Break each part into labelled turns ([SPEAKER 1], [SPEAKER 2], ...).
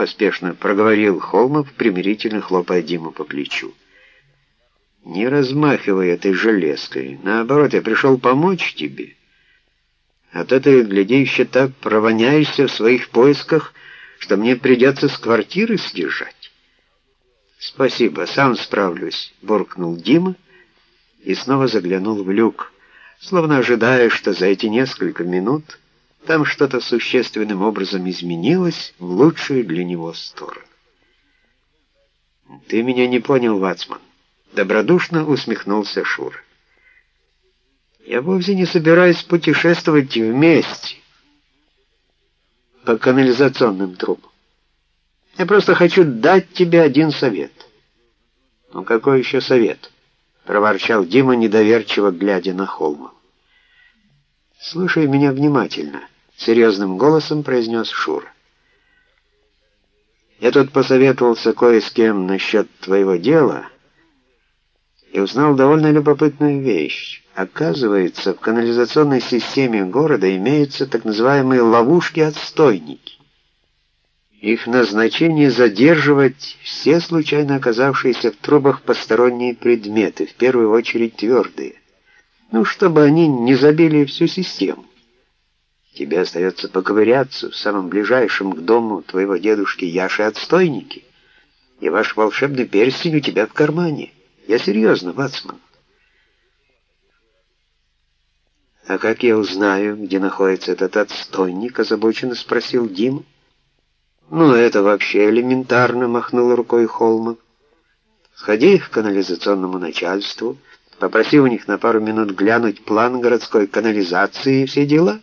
[SPEAKER 1] поспешно проговорил Холмов, примирительно хлопая Диму по плечу. «Не размахивай этой железкой. Наоборот, я пришел помочь тебе. А то ты, гляди, еще так провоняешься в своих поисках, что мне придется с квартиры съезжать». «Спасибо, сам справлюсь», — буркнул Дима и снова заглянул в люк, словно ожидая, что за эти несколько минут там что-то существенным образом изменилось в лучшую для него сторону. «Ты меня не понял, Вацман», — добродушно усмехнулся Шур. «Я вовсе не собираюсь путешествовать вместе по канализационным трубам. Я просто хочу дать тебе один совет». «Ну какой еще совет?» — проворчал Дима, недоверчиво глядя на Холма. «Слушай меня внимательно», — серьезным голосом произнес Шур. «Я тут посоветовался кое с кем насчет твоего дела и узнал довольно любопытную вещь. Оказывается, в канализационной системе города имеются так называемые ловушки-отстойники. Их назначение задерживать все случайно оказавшиеся в трубах посторонние предметы, в первую очередь твердые ну, чтобы они не забили всю систему. Тебе остается поковыряться в самом ближайшем к дому твоего дедушки Яши отстойники, и ваш волшебный перстень у тебя в кармане. Я серьезно, Вацман. «А как я узнаю, где находится этот отстойник?» — озабоченно спросил Дим. «Ну, это вообще элементарно», — махнул рукой Холмов. «Сходи к канализационному начальству». Попроси у них на пару минут глянуть план городской канализации и все дела.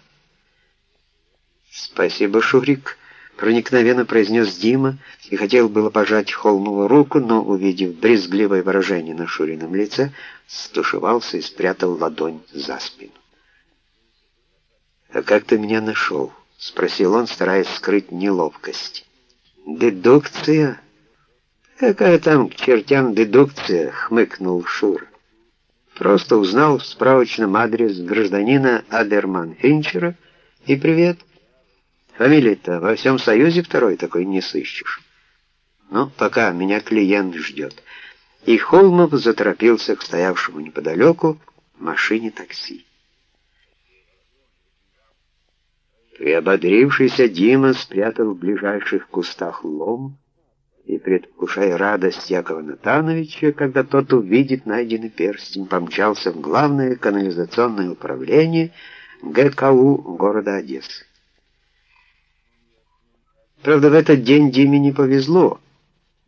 [SPEAKER 1] «Спасибо, Шурик», — проникновенно произнес Дима и хотел было пожать Холмову руку, но, увидев брезгливое выражение на Шурином лице, стушевался и спрятал ладонь за спину. «А как ты меня нашел?» — спросил он, стараясь скрыть неловкость. «Дедукция?» «Какая там к чертям дедукция?» — хмыкнул Шура. Просто узнал в справочном адрес гражданина Адерман Финчера и привет. Фамилия-то во всем Союзе второй такой не сыщешь. Ну, пока меня клиент ждет. И Холмов заторопился к стоявшему неподалеку машине такси. Приободрившийся Дима спрятал в ближайших кустах лом, и, предвкушая радость Якова Натановича, когда тот увидит найденный перстень, помчался в главное канализационное управление ГКУ города Одессы. Правда, в этот день Диме не повезло.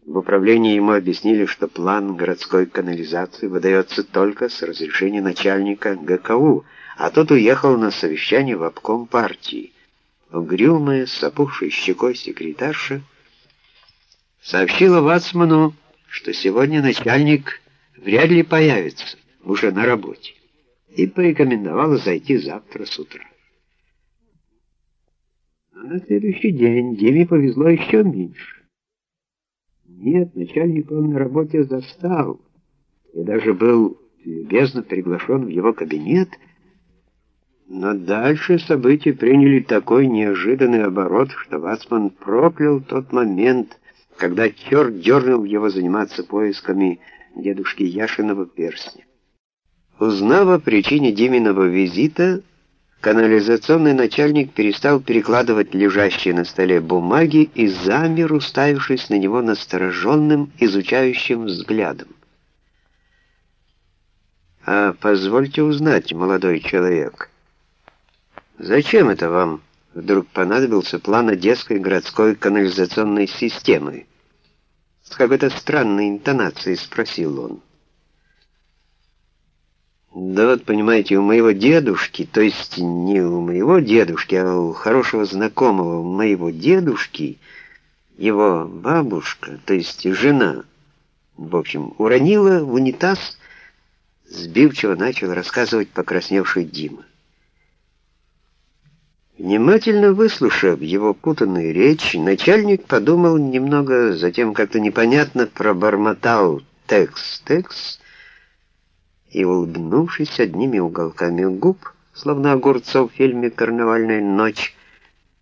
[SPEAKER 1] В управлении ему объяснили, что план городской канализации выдается только с разрешения начальника ГКУ, а тот уехал на совещание в обком партии. Угрюмая, с опухшей щекой секретарша сообщила Вацману, что сегодня начальник вряд ли появится уже на работе, и порекомендовала зайти завтра с утра. Но на следующий день Диме повезло еще меньше. Нет, начальник он на работе застал, и даже был любезно приглашен в его кабинет, но дальше события приняли такой неожиданный оборот, что Вацман проклял тот момент, когда черт дернул его заниматься поисками дедушки Яшиного перстня. Узнав о причине Диминого визита, канализационный начальник перестал перекладывать лежащие на столе бумаги и замер, уставившись на него настороженным, изучающим взглядом. «А позвольте узнать, молодой человек, зачем это вам?» Вдруг понадобился план Одесской городской канализационной системы. С какой-то странной интонацией спросил он. Да вот, понимаете, у моего дедушки, то есть не у моего дедушки, а у хорошего знакомого моего дедушки, его бабушка, то есть жена, в общем, уронила в унитаз, сбивчиво начал рассказывать покрасневший Дима. Внимательно выслушав его путанную речь, начальник подумал немного, затем как-то непонятно пробормотал «текс-текс» и, улыбнувшись одними уголками губ, словно огурцов в фильме «Карнавальная ночь»,